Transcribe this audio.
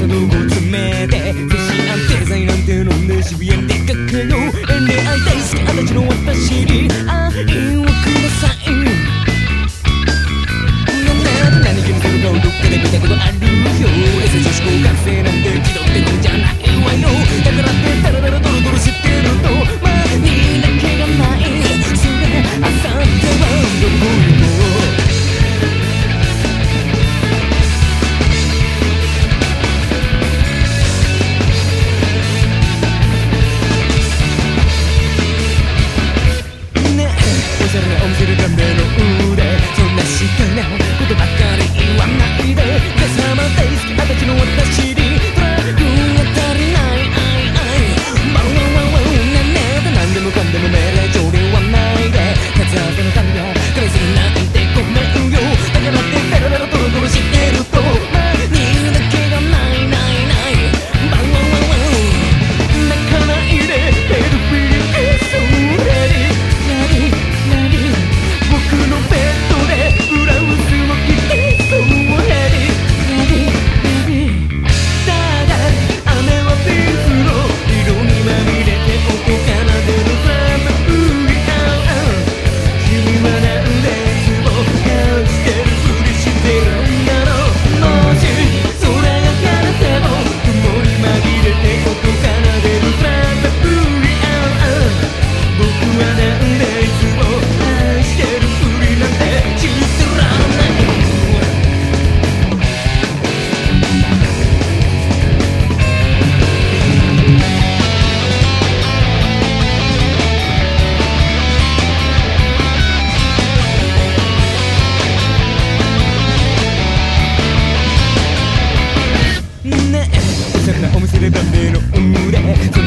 サドを詰めて不思議なデザインなんてのね渋谷でかけよう恋愛大好き私の私に愛をください何気にするかをどっかで見たことあるよ優しい思学生なんてそを見せるための腕そんなしか verdadeiro no é